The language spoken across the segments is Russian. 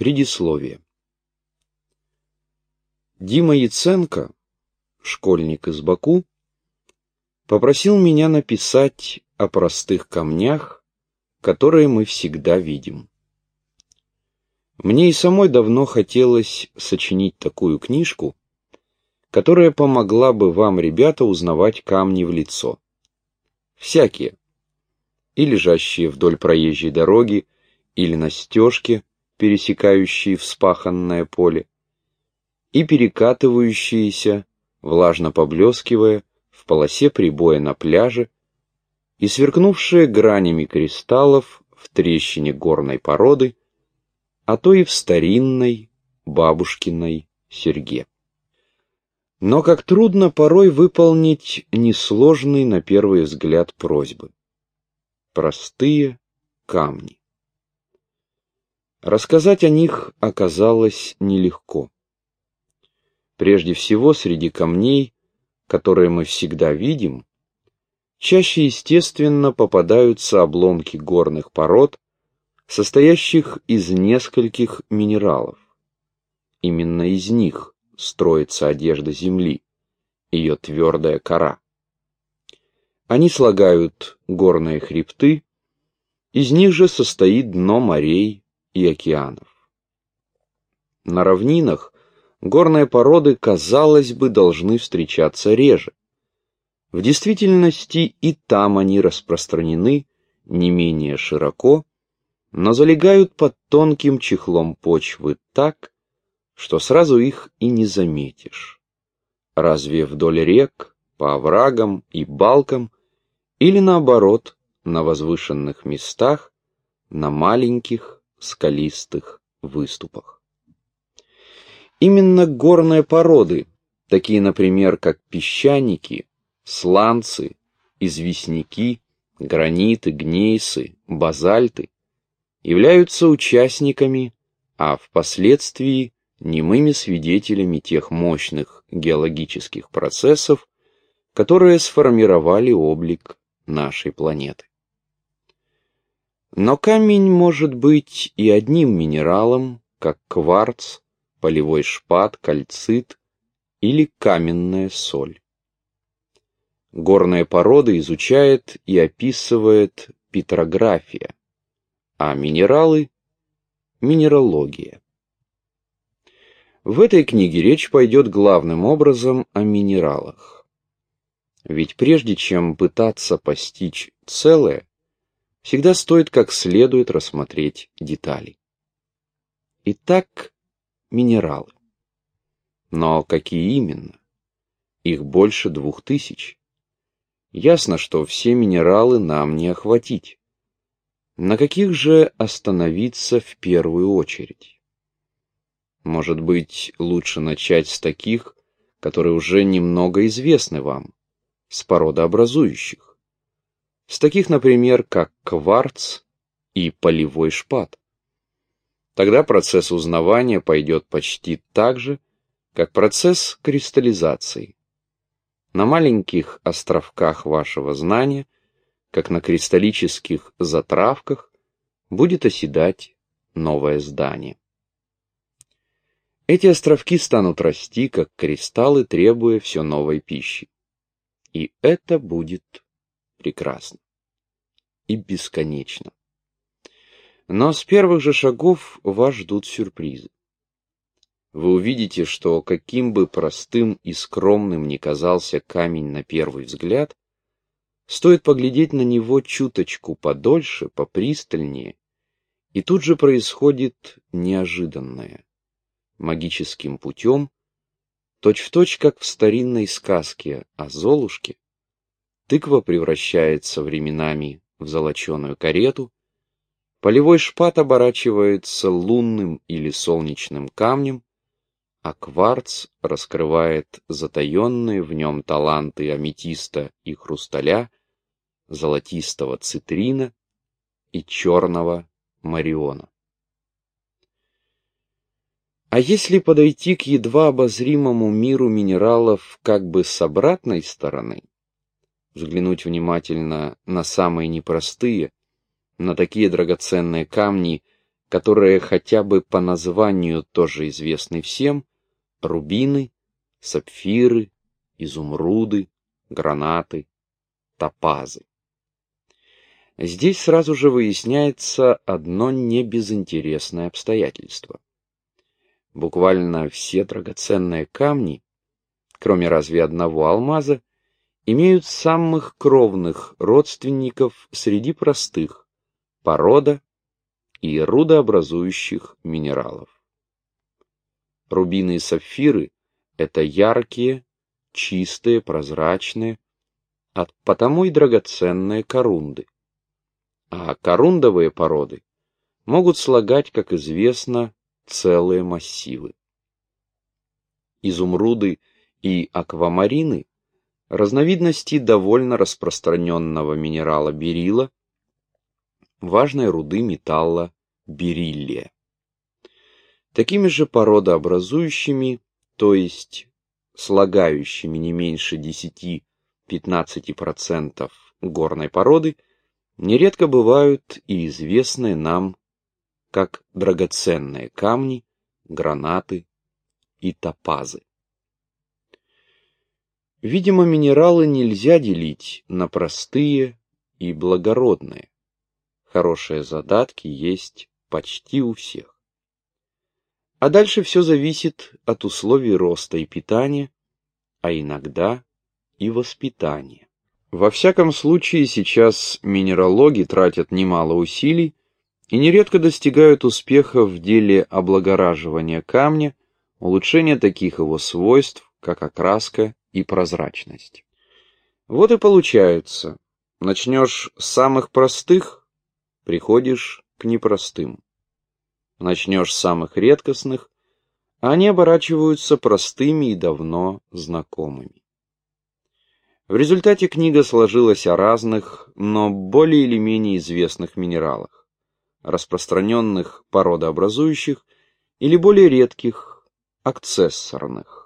Предисловие. Дима Яценко, школьник из Баку, попросил меня написать о простых камнях, которые мы всегда видим. Мне и самой давно хотелось сочинить такую книжку, которая помогла бы вам, ребята, узнавать камни в лицо. Всякие. И лежащие вдоль проезжей дороги, или на стежке, пересекающие вспаханное поле, и перекатывающиеся, влажно поблескивая, в полосе прибоя на пляже, и сверкнувшие гранями кристаллов в трещине горной породы, а то и в старинной бабушкиной серьге. Но как трудно порой выполнить несложный на первый взгляд просьбы. Простые камни. Рассказать о них оказалось нелегко. Прежде всего, среди камней, которые мы всегда видим, чаще естественно попадаются обломки горных пород, состоящих из нескольких минералов. Именно из них строится одежда Земли, ее твердая кора. Они слагают горные хребты, из них же состоит дно морей и океанов. На равнинах горные породы, казалось бы, должны встречаться реже. В действительности и там они распространены не менее широко, но залегают под тонким чехлом почвы так, что сразу их и не заметишь. Разве вдоль рек, по оврагам и балкам, или наоборот, на возвышенных местах, на маленьких скалистых выступах. Именно горные породы, такие, например, как песчаники, сланцы, известняки, граниты, гнейсы, базальты, являются участниками, а впоследствии немыми свидетелями тех мощных геологических процессов, которые сформировали облик нашей планеты. Но камень может быть и одним минералом, как кварц, полевой шпат, кальцит или каменная соль. Горные породы изучает и описывает петрография, а минералы — минералогия. В этой книге речь пойдет главным образом о минералах. Ведь прежде чем пытаться постичь целое, всегда стоит как следует рассмотреть детали. Итак, минералы. Но какие именно? Их больше двух тысяч. Ясно, что все минералы нам не охватить. На каких же остановиться в первую очередь? Может быть, лучше начать с таких, которые уже немного известны вам, с породообразующих. С таких, например, как кварц и полевой шпат. Тогда процесс узнавания пойдет почти так же, как процесс кристаллизации. На маленьких островках вашего знания – как на кристаллических затравках, будет оседать новое здание. Эти островки станут расти, как кристаллы, требуя все новой пищи. И это будет прекрасно. И бесконечно. Но с первых же шагов вас ждут сюрпризы. Вы увидите, что каким бы простым и скромным ни казался камень на первый взгляд, Стоит поглядеть на него чуточку подольше, попристальнее, и тут же происходит неожиданное. Магическим путем, точь-в-точь, как в старинной сказке о Золушке, тыква превращается временами в золоченую карету, полевой шпат оборачивается лунным или солнечным камнем, а кварц раскрывает затаенные в нем таланты аметиста и хрусталя, золотистого цитрина и черного мариона. А если подойти к едва обозримому миру минералов как бы с обратной стороны, взглянуть внимательно на самые непростые, на такие драгоценные камни, которые хотя бы по названию тоже известны всем, рубины, сапфиры, изумруды, гранаты, топазы. Здесь сразу же выясняется одно небезынтересное обстоятельство. Буквально все драгоценные камни, кроме разве одного алмаза, имеют самых кровных родственников среди простых, порода и рудообразующих минералов. Рубины и сапфиры – это яркие, чистые, прозрачные, а потому и драгоценные корунды а корундовые породы могут слагать, как известно, целые массивы. Изумруды и аквамарины – разновидности довольно распространенного минерала берила, важной руды металла бериллия. Такими же породообразующими, то есть слагающими не меньше 10-15% горной породы – нередко бывают и известные нам как драгоценные камни, гранаты и топазы. Видимо, минералы нельзя делить на простые и благородные. Хорошие задатки есть почти у всех. А дальше все зависит от условий роста и питания, а иногда и воспитания. Во всяком случае, сейчас минералоги тратят немало усилий и нередко достигают успеха в деле облагораживания камня, улучшения таких его свойств, как окраска и прозрачность. Вот и получается, начнешь с самых простых, приходишь к непростым. Начнешь с самых редкостных, а они оборачиваются простыми и давно знакомыми. В результате книга сложилась о разных, но более или менее известных минералах, распространенных породообразующих или более редких, акцессорных.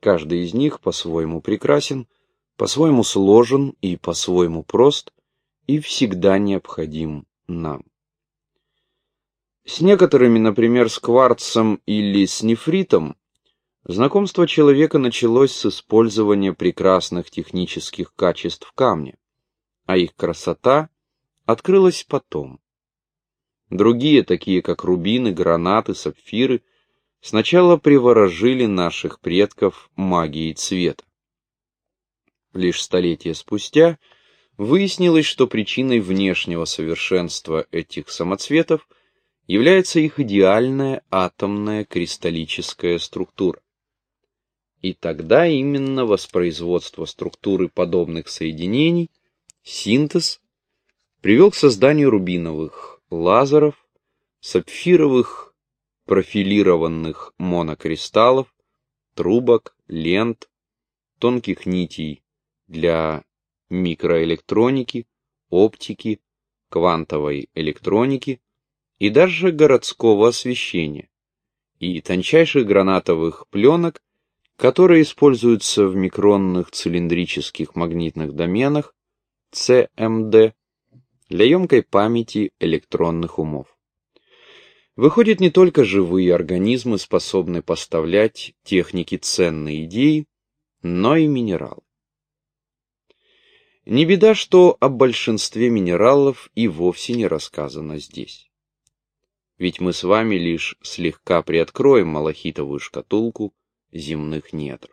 Каждый из них по-своему прекрасен, по-своему сложен и по-своему прост, и всегда необходим нам. С некоторыми, например, с кварцем или с нефритом, Знакомство человека началось с использования прекрасных технических качеств камня, а их красота открылась потом. Другие, такие как рубины, гранаты, сапфиры, сначала приворожили наших предков магией цвета. Лишь столетия спустя выяснилось, что причиной внешнего совершенства этих самоцветов является их идеальная атомная кристаллическая структура. И тогда именно воспроизводство структуры подобных соединений, синтез, привел к созданию рубиновых лазеров, сапфировых профилированных монокристаллов, трубок, лент, тонких нитей для микроэлектроники, оптики, квантовой электроники и даже городского освещения, и тончайших гранатовых пленок которые используются в микронных цилиндрических магнитных доменах CMD для емкой памяти электронных умов. Выходит, не только живые организмы способны поставлять технике ценные идеи, но и минералы. Не беда, что о большинстве минералов и вовсе не рассказано здесь. Ведь мы с вами лишь слегка приоткроем малахитовую шкатулку земных недр.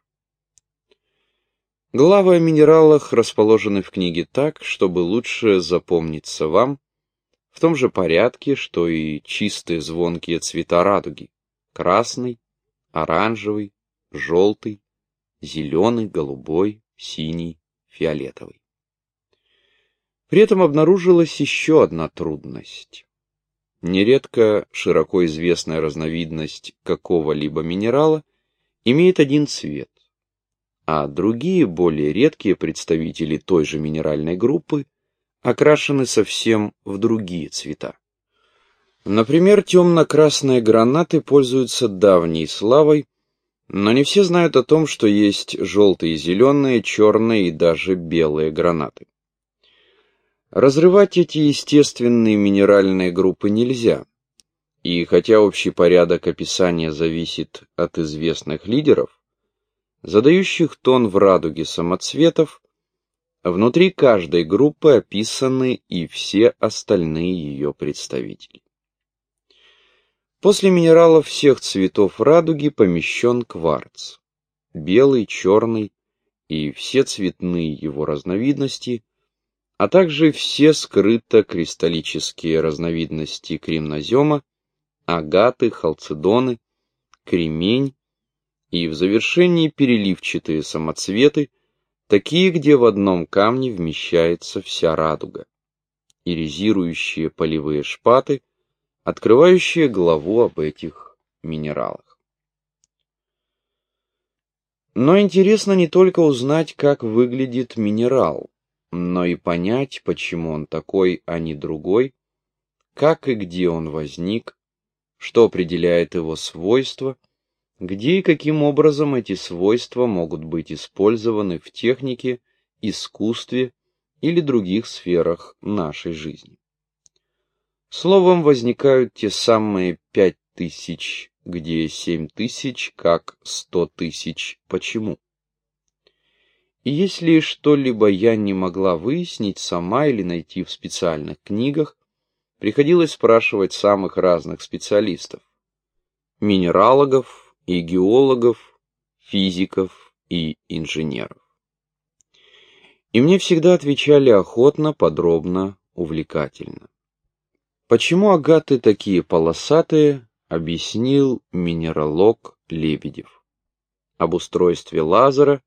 Главы о минералах расположены в книге так, чтобы лучше запомниться вам, в том же порядке, что и чистые звонкие цвета радуги – красный, оранжевый, желтый, зеленый, голубой, синий, фиолетовый. При этом обнаружилась еще одна трудность. Нередко широко известная разновидность какого-либо минерала – имеет один цвет, а другие, более редкие представители той же минеральной группы окрашены совсем в другие цвета. Например, темно-красные гранаты пользуются давней славой, но не все знают о том, что есть желтые, зеленые, черные и даже белые гранаты. Разрывать эти естественные минеральные группы нельзя, И хотя общий порядок описания зависит от известных лидеров, задающих тон в радуге самоцветов, внутри каждой группы описаны и все остальные ее представители. После минералов всех цветов радуги помещен кварц. Белый, черный и все цветные его разновидности, а также все скрыто-кристаллические разновидности кремнозема, агаты, халцедоны, кремень и в завершении переливчатые самоцветы, такие, где в одном камне вмещается вся радуга, иризирующие полевые шпаты, открывающие главу об этих минералах. Но интересно не только узнать, как выглядит минерал, но и понять, почему он такой, а не другой, как и где он возник, что определяет его свойства, где и каким образом эти свойства могут быть использованы в технике, искусстве или других сферах нашей жизни. Словом, возникают те самые пять тысяч, где семь тысяч, как сто тысяч, почему. И если что-либо я не могла выяснить сама или найти в специальных книгах, приходилось спрашивать самых разных специалистов. Минералогов и геологов, физиков и инженеров. И мне всегда отвечали охотно, подробно, увлекательно. Почему агаты такие полосатые, объяснил минералог Лебедев. Об устройстве лазера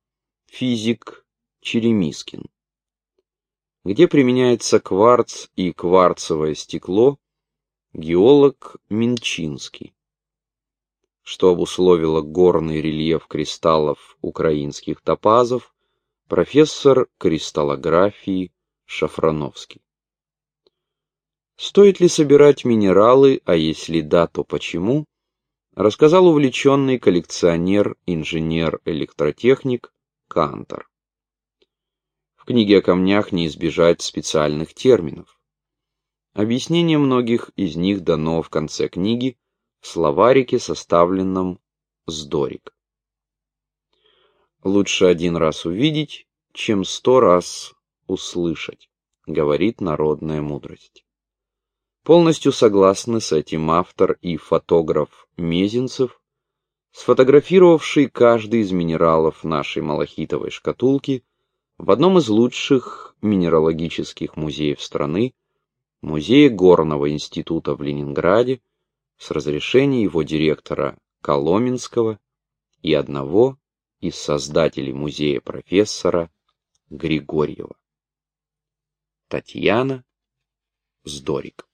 физик Черемискин. Где применяется кварц и кварцевое стекло, геолог Минчинский. Что обусловило горный рельеф кристаллов украинских топазов, профессор кристаллографии Шафрановский. Стоит ли собирать минералы, а если да, то почему? Рассказал увлеченный коллекционер, инженер-электротехник Кантор. В книге о камнях не избежать специальных терминов. Объяснение многих из них дано в конце книги словарике, составленном с Дорик. Лучше один раз увидеть, чем сто раз услышать, говорит народная мудрость. Полностью согласны с этим автор и фотограф Мезенцев, сфотографировавший каждый из минералов нашей малахитовой шкатулки в одном из лучших минералогических музеев страны, Музее Горного института в Ленинграде, с разрешения его директора Коломенского и одного из создателей музея профессора Григорьева. Татьяна Здорик